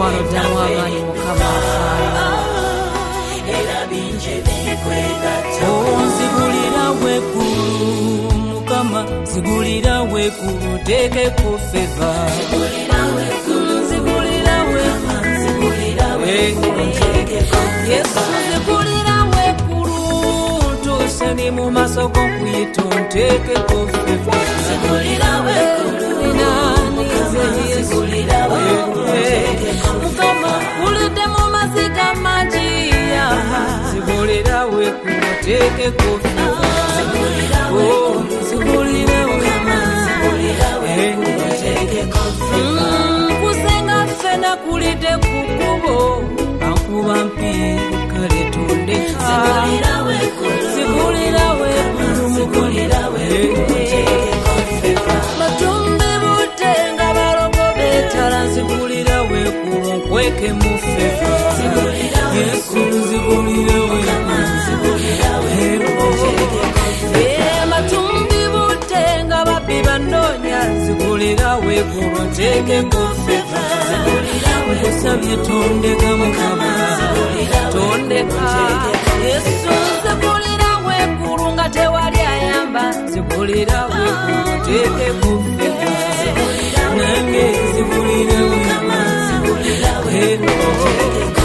mikwano ddamu amaanyi mukama afaayo onzigulira weggulu mukama zigulira weggulu teekeko feva nzigulira weggulu ntuuse sikulira wewe mukama ulidde mu we muleke mufe yesu nzibulire amatumbi bute nga babbi banoonya nzibulira weegulu nteeke mufe nkusabye tondeka mukama tondeka yesu nzibulira weegulu nga tewali ayamba nzibulira weegulu nteeke mufe nange nzibulire hit, oh, hit.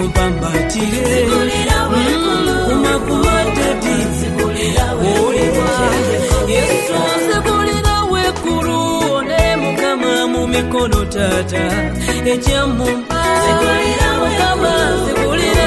mupambatire kumakumatati yesu mukama mikono tata. Ekyamumukama nzikulira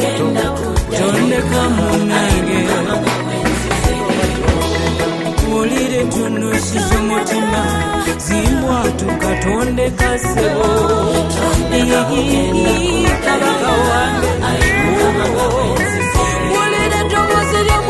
moto tondeka munange wulire tunusiza omutima zimbwatu kasebo kabaka wange wulire tobozi lyomu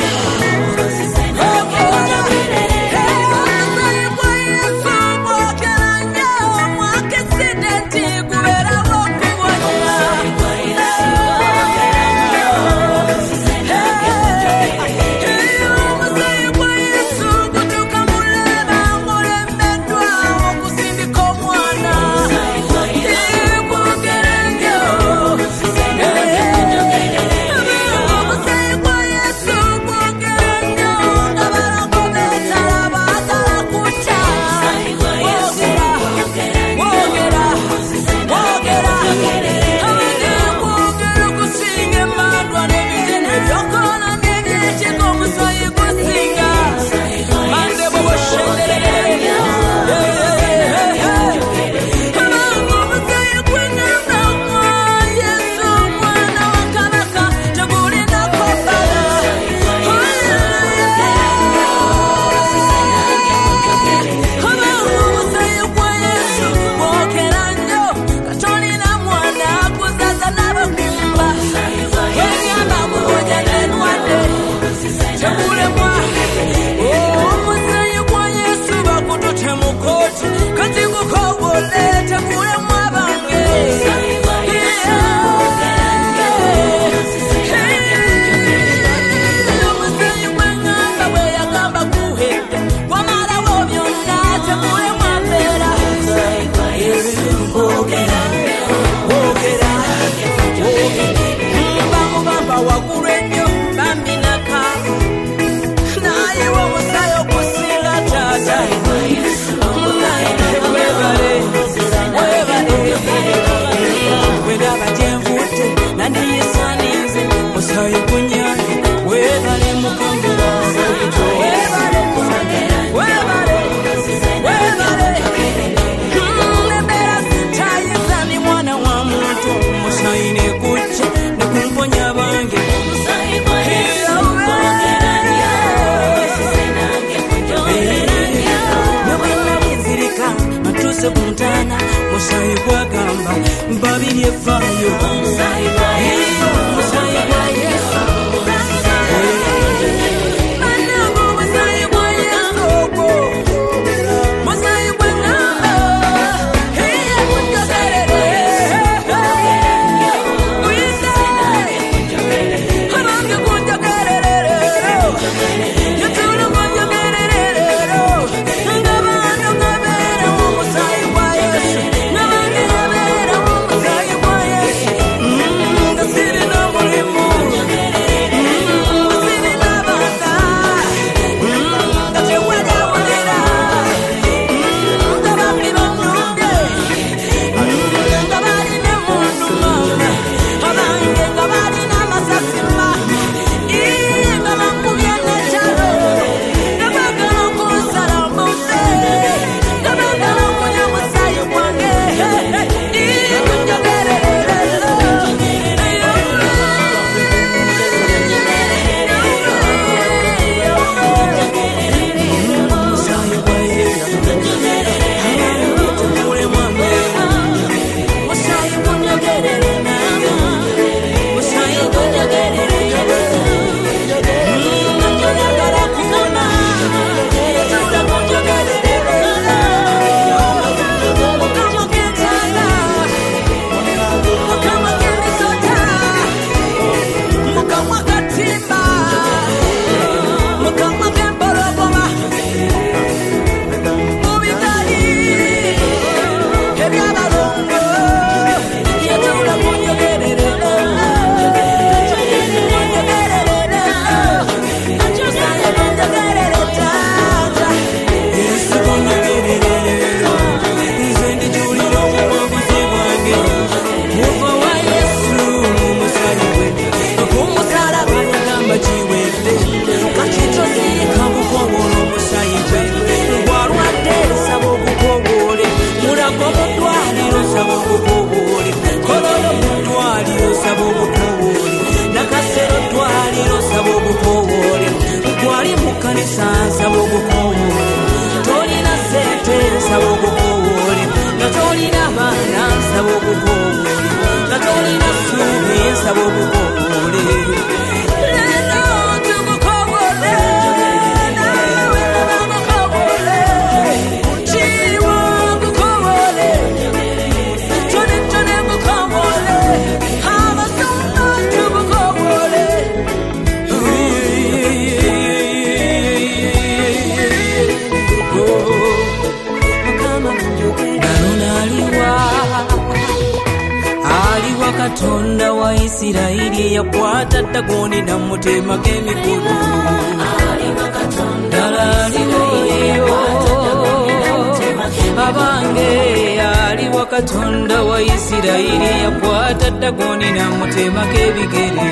katonda wa isirayiri yakwata dagoni n'amuteemako ebigere.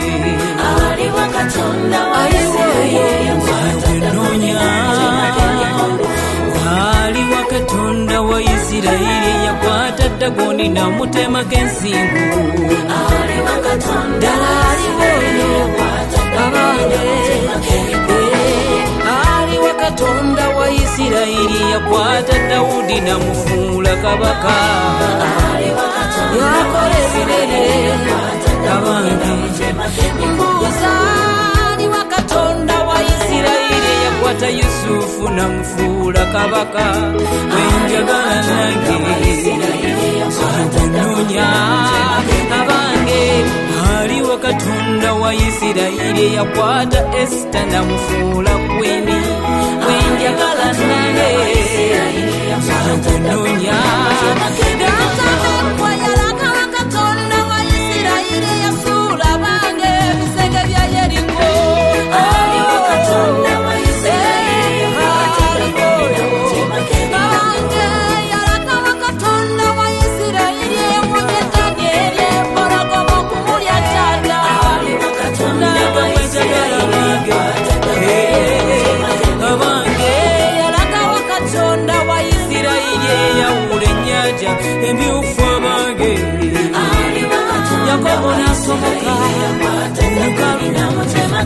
Awaliwo katonda wa isirayiri yakwata dagoni aliwa katonda wa isirayiri yakwata dagoni n'amuteemako ensingu ddala aliwo eyo yakwata dagoni n'amuteemako ensingu katonda wa isirayiri yakwata dawudi namufuula kabaka. Yakola ebirere. Abangi mbuuza ani wa katonda wa isirayiri yakwata yusufu namufuula kabaka. Wenjagala nange. Nkunonya abange ali wa katonda wa isirayiri yakwata esita namufuula i'm panjang alas nangis Sepenuhnya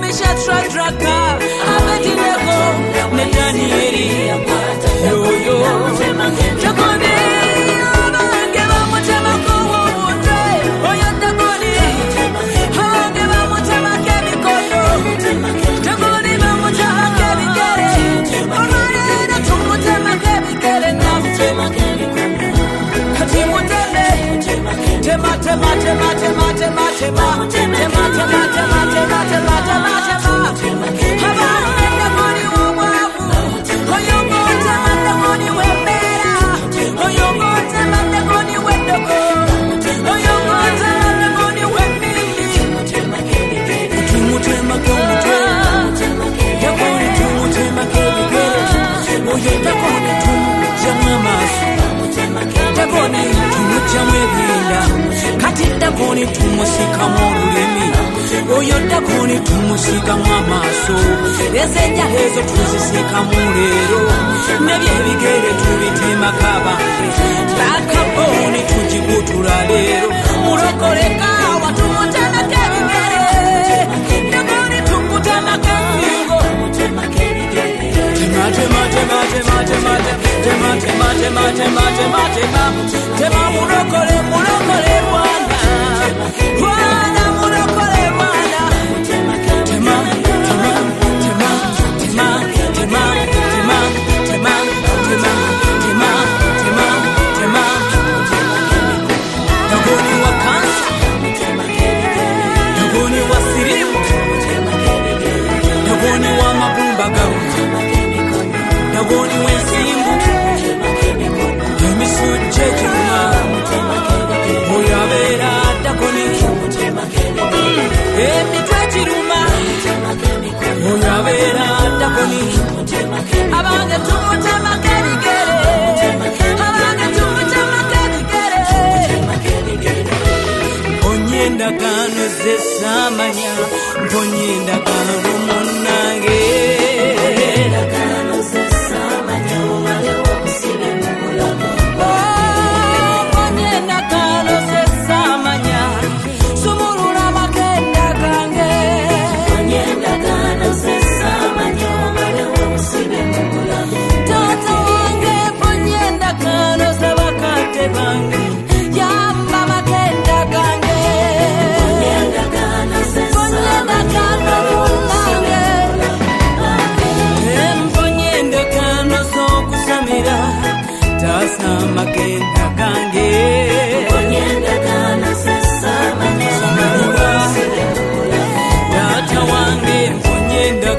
Mishatra Draka, Abednego, Netanieri. Tema tema tema tema tema tema tema tema tema tema tema tema tema abange dagoni w'obwavu oyo ng'otema dagoni w'embeera oyo ng'otema dagoni w'eddogo oyo ng'otema dagoni w'emmindi tumutemako omutwe yakoni tumutemako ebigere oyo takoni tumugyamu amaaso takoni tumugyamu munda kati ddako ne tumusiikamu olulimi oyo ddako ne tumusiikamu amaaso ezejja ezo tuzisiikamu leero nebyebigere tubitemako abantu bakabo ne tugigutula leero mulogoleka watu mulokole mulokole mwana mwana mulokole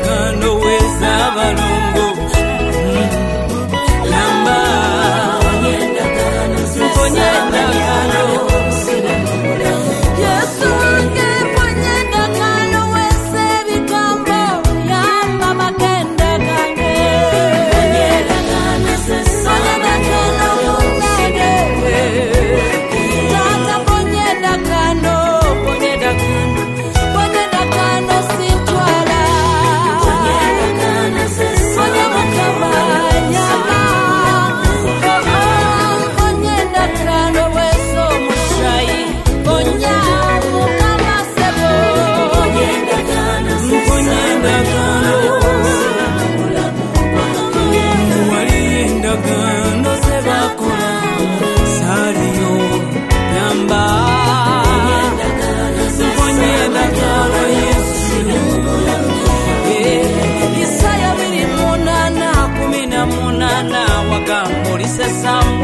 cercano sana wakambulisa samu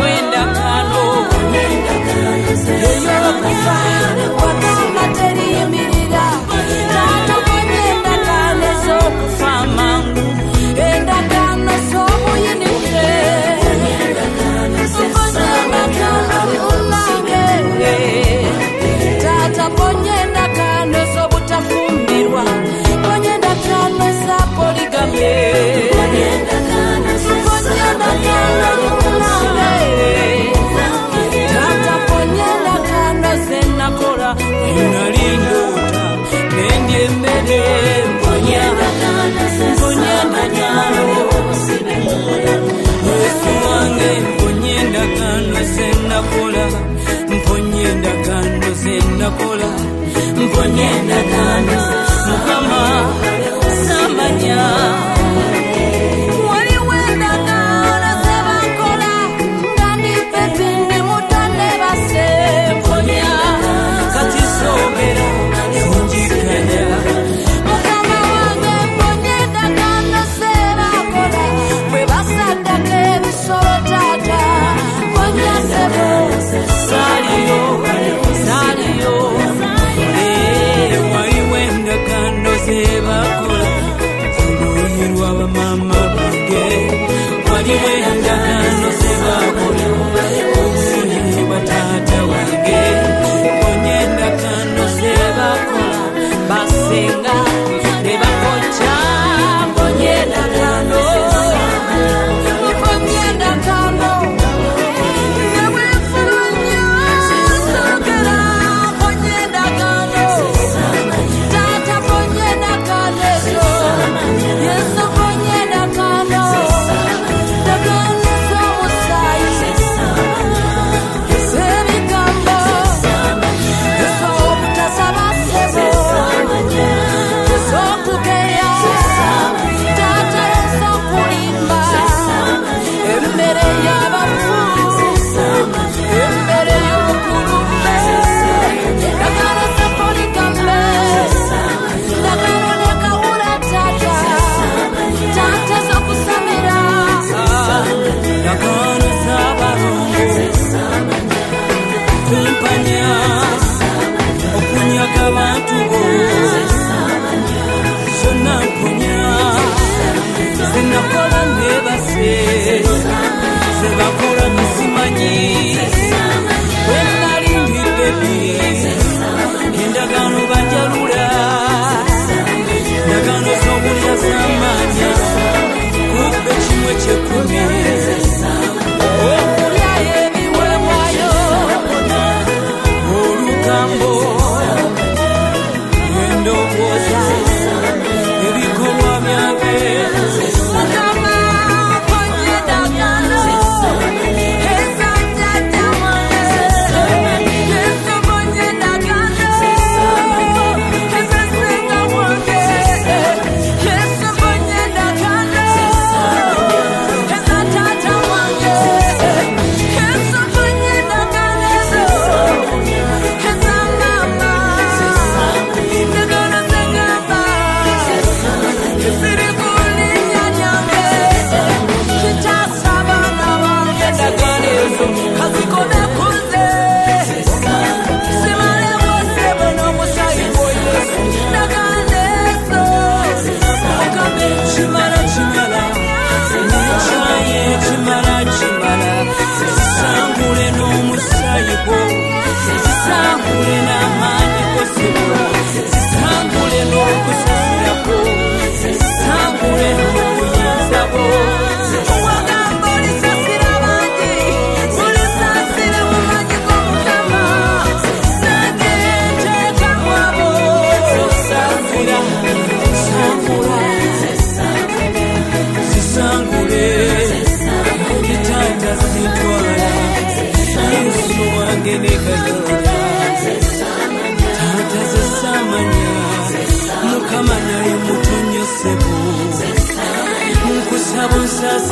wakola mponye ndagana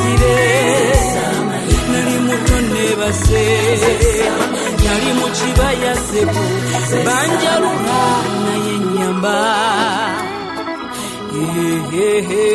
neebazire nali muto neebase nali mu kibaya sebu banjalula naye nyamba. Hehehe